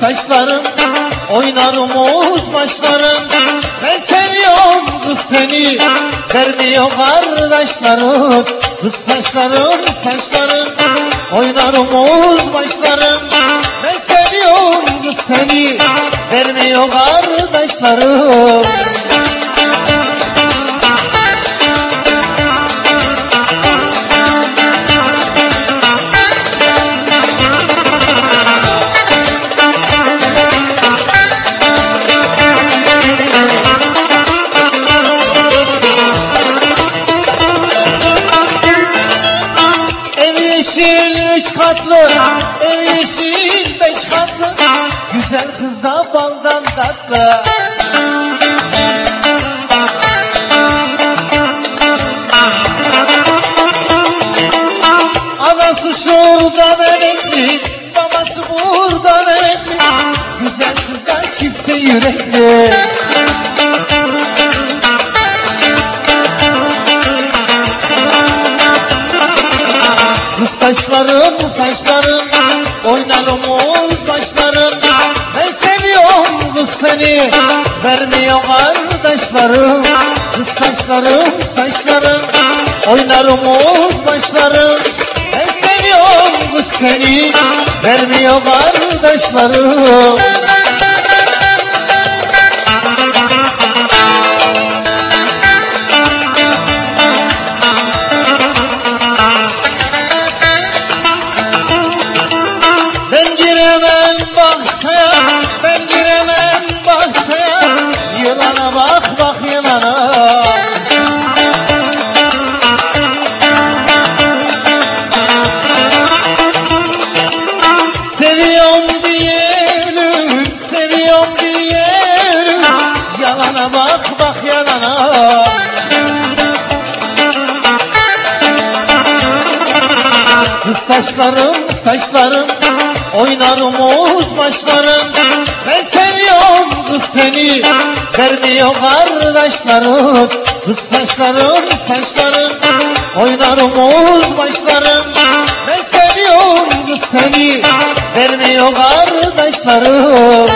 saçlarım Oynarım oğuz başlarım. Ben seviyorum kız seni Vermiyor kardeşlerim. Kız saçlarım saçlarım Oynarım oğuz başlarım. Ben seviyorum kız seni Vermiyor kardeşlerim üç katlı, ev yeşil beş katlı. Güzel kız da baldan tatlı. Anası şuradan emekli, babası buradan emekli. Güzel kız da çifte yürekli saçlarım saçlarım Oynarım oğuz başlarım Ben seviyorum kız seni Vermiyor kardeşlerim. Kız saçlarım saçlarım Oynarım oğuz başlarım. Ben seviyorum kız seni Vermiyor kardeşlerim Kız saçlarım saçlarım Oynarım oğuz başlarım Ben seviyorum kız seni Vermiyor kardeşlerim. Kız saçlarım saçlarım Oynarım oğuz başlarım Ben seviyorum kız seni Vermiyor kardeşlerim